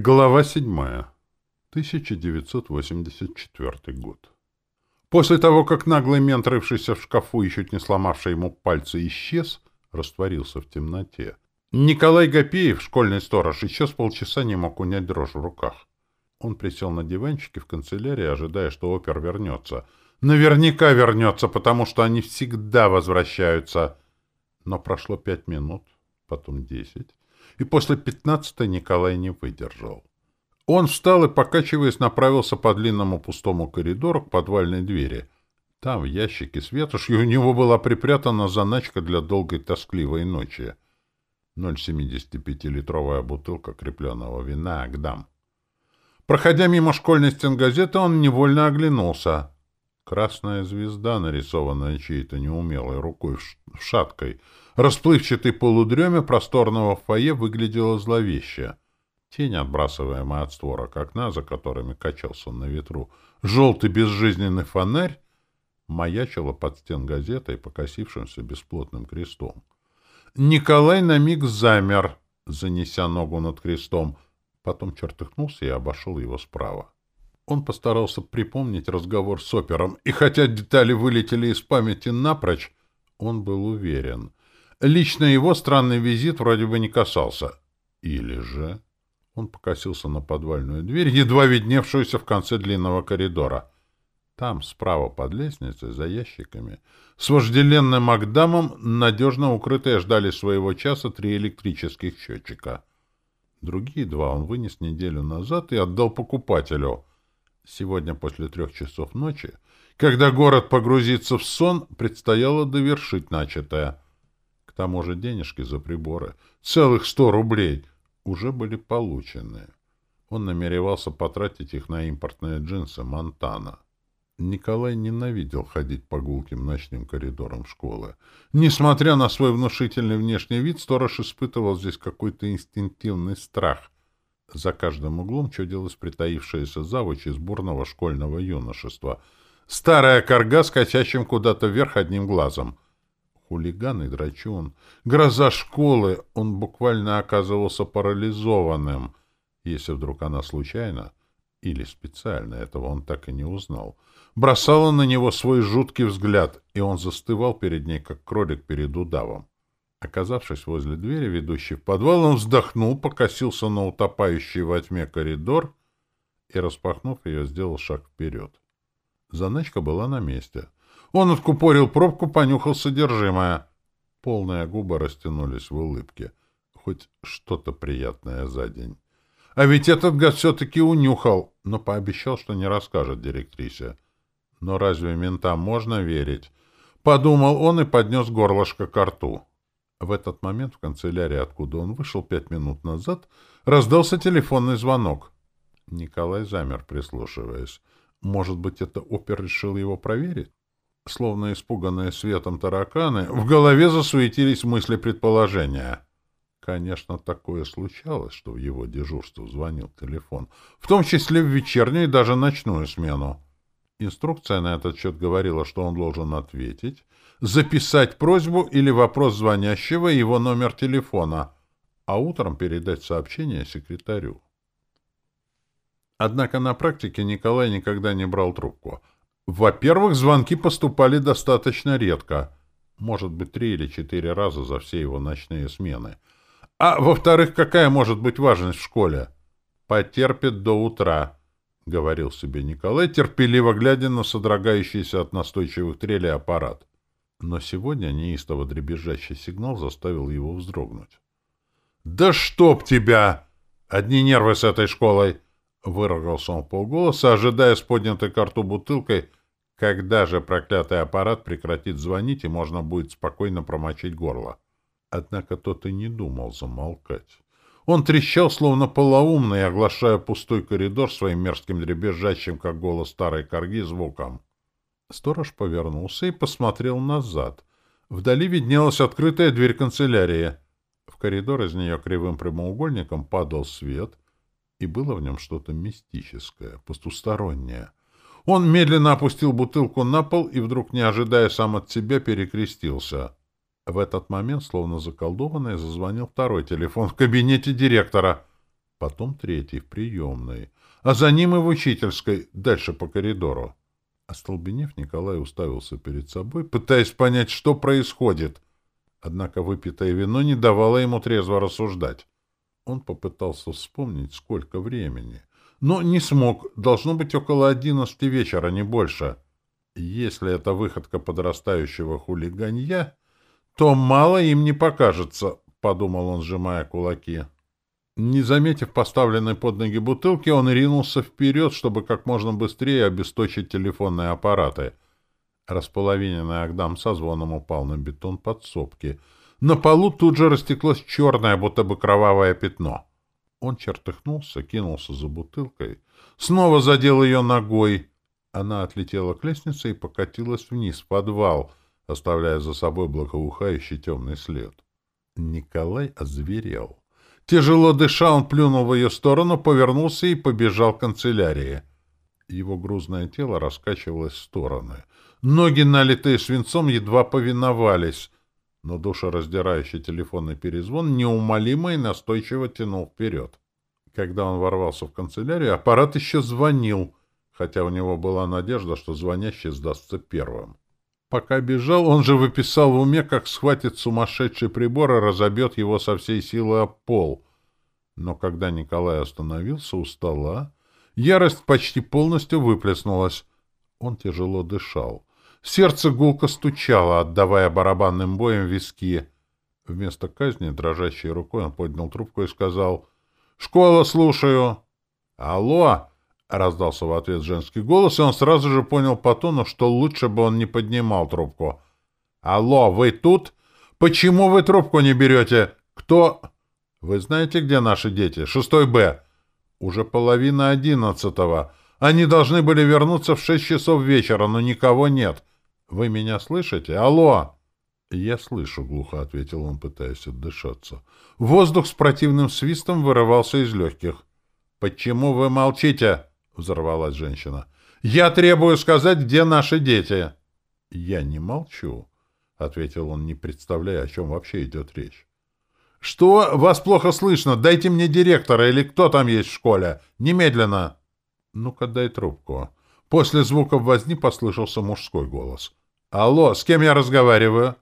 Глава 7. 1984 год. После того, как наглый мент, рывшийся в шкафу и чуть не сломавший ему пальцы, исчез, растворился в темноте, Николай Гапеев, школьный сторож, еще с полчаса не мог унять дрожь в руках. Он присел на диванчике в канцелярии, ожидая, что опер вернется. Наверняка вернется, потому что они всегда возвращаются. Но прошло пять минут, потом десять и после пятнадцатой Николай не выдержал. Он встал и, покачиваясь, направился по длинному пустому коридору к подвальной двери. Там, в ящике с ветошью, у него была припрятана заначка для долгой тоскливой ночи. 0,75-литровая бутылка крепленного вина «Агдам». Проходя мимо школьной стенгазеты, он невольно оглянулся. Красная звезда, нарисованная чьей-то неумелой рукой в шаткой, расплывчатой полудреме просторного фойе выглядела зловеще. Тень, отбрасываемая от створок окна, за которыми качался на ветру желтый безжизненный фонарь, маячила под стен газетой, покосившимся бесплотным крестом. Николай на миг замер, занеся ногу над крестом, потом чертыхнулся и обошел его справа. Он постарался припомнить разговор с опером, и хотя детали вылетели из памяти напрочь, он был уверен. Лично его странный визит вроде бы не касался. Или же... Он покосился на подвальную дверь, едва видневшуюся в конце длинного коридора. Там, справа под лестницей, за ящиками, с вожделенным Агдамом, надежно укрытые ждали своего часа три электрических счетчика. Другие два он вынес неделю назад и отдал покупателю — Сегодня после трех часов ночи, когда город погрузится в сон, предстояло довершить начатое. К тому же денежки за приборы, целых сто рублей, уже были получены. Он намеревался потратить их на импортные джинсы «Монтана». Николай ненавидел ходить по гулким ночным коридорам школы. Несмотря на свой внушительный внешний вид, сторож испытывал здесь какой-то инстинктивный страх — за каждым углом чудилась притаившаяся завуч из бурного школьного юношества. Старая корга с качащим куда-то вверх одним глазом. Хулиган и драчун. Гроза школы. Он буквально оказывался парализованным. Если вдруг она случайно, или специально, этого он так и не узнал, бросала на него свой жуткий взгляд, и он застывал перед ней, как кролик перед удавом. Оказавшись возле двери, ведущей в подвал, он вздохнул, покосился на утопающий во тьме коридор и, распахнув ее, сделал шаг вперед. Заначка была на месте. Он откупорил пробку, понюхал содержимое. Полные губы растянулись в улыбке. Хоть что-то приятное за день. А ведь этот гад все-таки унюхал, но пообещал, что не расскажет директрисе. Но разве ментам можно верить? Подумал он и поднес горлышко к рту. В этот момент в канцелярии, откуда он вышел пять минут назад, раздался телефонный звонок. Николай замер, прислушиваясь. Может быть, это опер решил его проверить? Словно испуганные светом тараканы, в голове засуетились мысли предположения. Конечно, такое случалось, что в его дежурство звонил телефон, в том числе в вечернюю и даже ночную смену. Инструкция на этот счет говорила, что он должен ответить, записать просьбу или вопрос звонящего и его номер телефона, а утром передать сообщение секретарю. Однако на практике Николай никогда не брал трубку. Во-первых, звонки поступали достаточно редко, может быть, три или четыре раза за все его ночные смены. А во-вторых, какая может быть важность в школе? Потерпит до утра. — говорил себе Николай, терпеливо глядя на содрогающийся от настойчивых трелей аппарат. Но сегодня неистово дребезжащий сигнал заставил его вздрогнуть. «Да чтоб тебя! Одни нервы с этой школой!» Выругался он полголоса, ожидая с поднятой карту бутылкой, когда же проклятый аппарат прекратит звонить и можно будет спокойно промочить горло. Однако тот и не думал замолкать. Он трещал, словно полоумный, оглашая пустой коридор своим мерзким дребезжащим, как голос старой корги, звуком. Сторож повернулся и посмотрел назад. Вдали виднелась открытая дверь канцелярии. В коридор из нее кривым прямоугольником падал свет, и было в нем что-то мистическое, потустороннее. Он медленно опустил бутылку на пол и вдруг, не ожидая сам от себя, перекрестился — в этот момент, словно заколдованный, зазвонил второй телефон в кабинете директора. потом третий в приемной, а за ним и в учительской, дальше по коридору. Остолбенев, Николай уставился перед собой, пытаясь понять, что происходит. Однако выпитое вино не давало ему трезво рассуждать. Он попытался вспомнить, сколько времени. Но не смог. Должно быть около одиннадцати вечера, не больше. Если это выходка подрастающего хулиганья, то мало им не покажется, — подумал он, сжимая кулаки. Не заметив поставленной под ноги бутылки, он ринулся вперед, чтобы как можно быстрее обесточить телефонные аппараты. Располовиненный Агдам со звоном упал на бетон подсобки. На полу тут же растеклось черное, будто бы кровавое пятно. Он чертыхнулся, кинулся за бутылкой, снова задел ее ногой. Она отлетела к лестнице и покатилась вниз, в подвал, оставляя за собой благоухающий темный след. Николай озверел. Тяжело дыша, он плюнул в ее сторону, повернулся и побежал к канцелярии. Его грузное тело раскачивалось в стороны. Ноги, налитые свинцом, едва повиновались, но душераздирающий телефонный перезвон неумолимо и настойчиво тянул вперед. Когда он ворвался в канцелярию, аппарат еще звонил, хотя у него была надежда, что звонящий сдастся первым. Пока бежал, он же выписал в уме, как схватит сумасшедший прибор и разобьет его со всей силы об пол. Но когда Николай остановился у стола, ярость почти полностью выплеснулась. Он тяжело дышал. Сердце гулко стучало, отдавая барабанным боем виски. Вместо казни, дрожащей рукой, он поднял трубку и сказал «Школа, слушаю». «Алло!» — раздался в ответ женский голос, и он сразу же понял по тону, что лучше бы он не поднимал трубку. «Алло, вы тут? Почему вы трубку не берете? Кто...» «Вы знаете, где наши дети? Шестой Б. Уже половина одиннадцатого. Они должны были вернуться в шесть часов вечера, но никого нет. Вы меня слышите? Алло!» «Я слышу», — глухо ответил он, пытаясь отдышаться. Воздух с противным свистом вырывался из легких. «Почему вы молчите?» Взорвалась женщина. «Я требую сказать, где наши дети!» «Я не молчу», — ответил он, не представляя, о чем вообще идет речь. «Что? Вас плохо слышно. Дайте мне директора или кто там есть в школе. Немедленно!» «Ну-ка, дай трубку». После звуков возни послышался мужской голос. «Алло, с кем я разговариваю?»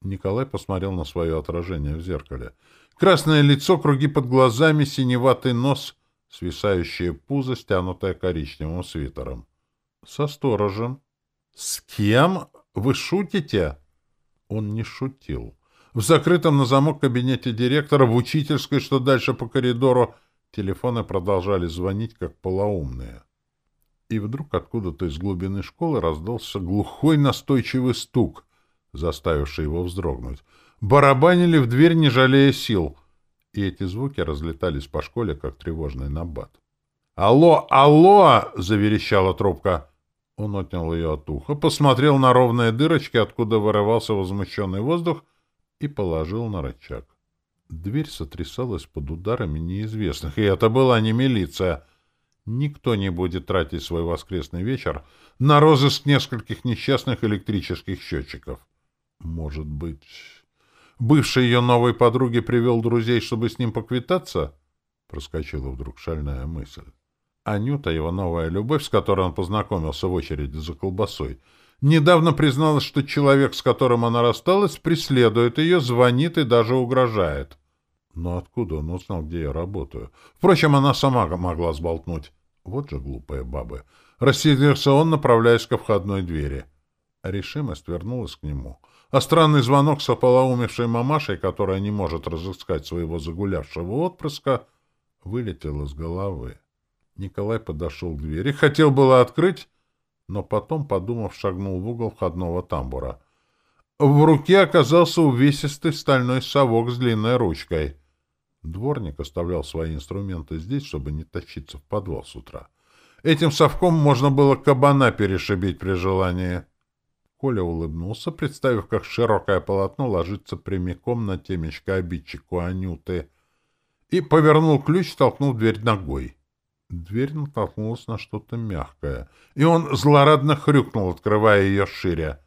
Николай посмотрел на свое отражение в зеркале. Красное лицо, круги под глазами, синеватый нос — свисающее пузо, стянутое коричневым свитером. — Со сторожем. — С кем? Вы шутите? Он не шутил. В закрытом на замок кабинете директора, в учительской, что дальше по коридору, телефоны продолжали звонить, как полоумные. И вдруг откуда-то из глубины школы раздался глухой настойчивый стук, заставивший его вздрогнуть. Барабанили в дверь, не жалея сил — и эти звуки разлетались по школе, как тревожный набат. «Алло, алло!» — заверещала трубка. Он отнял ее от уха, посмотрел на ровные дырочки, откуда вырывался возмущенный воздух, и положил на рычаг. Дверь сотрясалась под ударами неизвестных, и это была не милиция. Никто не будет тратить свой воскресный вечер на розыск нескольких несчастных электрических счетчиков. Может быть... Бывший ее новой подруге привел друзей, чтобы с ним поквитаться? Проскочила вдруг шальная мысль. Анюта, его новая любовь, с которой он познакомился в очереди за колбасой, недавно призналась, что человек, с которым она рассталась, преследует ее, звонит и даже угрожает. Но откуда он узнал, где я работаю? Впрочем, она сама могла сболтнуть. Вот же глупые бабы. Рассердился он, направляясь ко входной двери. Решимость вернулась к нему — а странный звонок с ополоумевшей мамашей, которая не может разыскать своего загулявшего отпрыска, вылетел из головы. Николай подошел к двери, хотел было открыть, но потом, подумав, шагнул в угол входного тамбура. В руке оказался увесистый стальной совок с длинной ручкой. Дворник оставлял свои инструменты здесь, чтобы не тащиться в подвал с утра. Этим совком можно было кабана перешибить при желании. Коля улыбнулся, представив, как широкое полотно ложится прямиком на темечко обидчику Анюты, и повернул ключ, толкнул дверь ногой. Дверь натолкнулась на что-то мягкое, и он злорадно хрюкнул, открывая ее шире.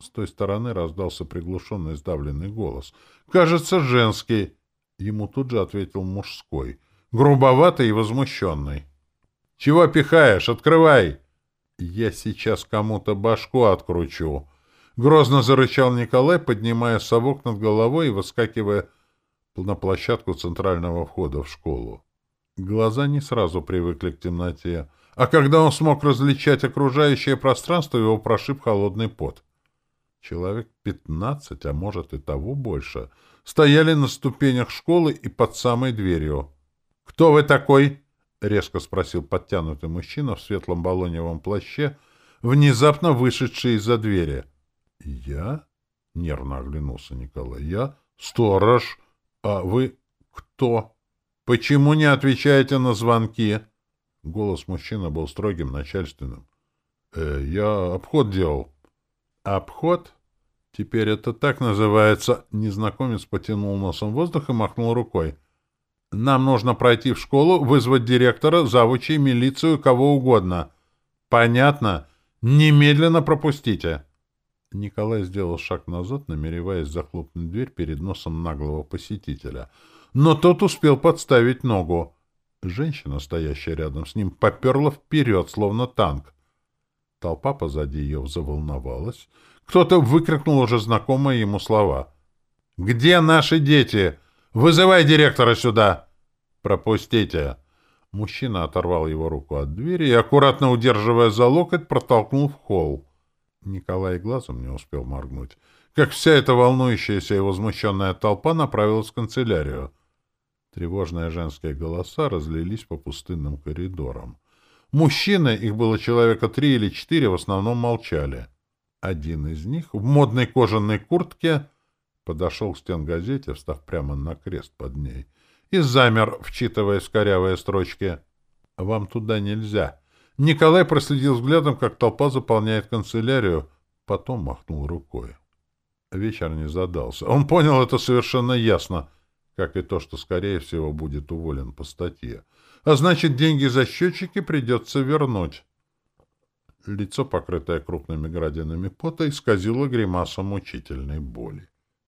С той стороны раздался приглушенный сдавленный голос. «Кажется, женский!» Ему тут же ответил мужской. грубоватый и возмущенный. «Чего пихаешь? Открывай!» «Я сейчас кому-то башку откручу!» Грозно зарычал Николай, поднимая совок над головой и выскакивая на площадку центрального входа в школу. Глаза не сразу привыкли к темноте, а когда он смог различать окружающее пространство, его прошиб холодный пот. Человек пятнадцать, а может и того больше, стояли на ступенях школы и под самой дверью. «Кто вы такой?» — резко спросил подтянутый мужчина в светлом балоневом плаще, внезапно вышедший из-за двери. «Я?» — нервно оглянулся Николай. «Я? Сторож? А вы кто? Почему не отвечаете на звонки?» Голос мужчины был строгим, начальственным. «Э, «Я обход делал». «Обход? Теперь это так называется...» Незнакомец потянул носом воздух и махнул рукой. «Нам нужно пройти в школу, вызвать директора, завучей, милицию, кого угодно. Понятно? Немедленно пропустите!» Николай сделал шаг назад, намереваясь захлопнуть дверь перед носом наглого посетителя. Но тот успел подставить ногу. Женщина, стоящая рядом с ним, поперла вперед, словно танк. Толпа позади ее заволновалась. Кто-то выкрикнул уже знакомые ему слова. «Где наши дети? Вызывай директора сюда!» «Пропустите!» Мужчина оторвал его руку от двери и, аккуратно удерживая за локоть, протолкнул в холл. Николай глазом не успел моргнуть, как вся эта волнующаяся и возмущенная толпа направилась в канцелярию. Тревожные женские голоса разлились по пустынным коридорам. Мужчины, их было человека три или четыре, в основном молчали. Один из них в модной кожаной куртке подошел к стенгазете, встав прямо на крест под ней, и замер, вчитываясь в строчки. «Вам туда нельзя». Николай проследил взглядом, как толпа заполняет канцелярию, потом махнул рукой. Вечер не задался. Он понял это совершенно ясно, как и то, что, скорее всего, будет уволен по статье. А значит, деньги за счетчики придется вернуть. Лицо, покрытое крупными градинами пота, исказило гримаса мучительной боли.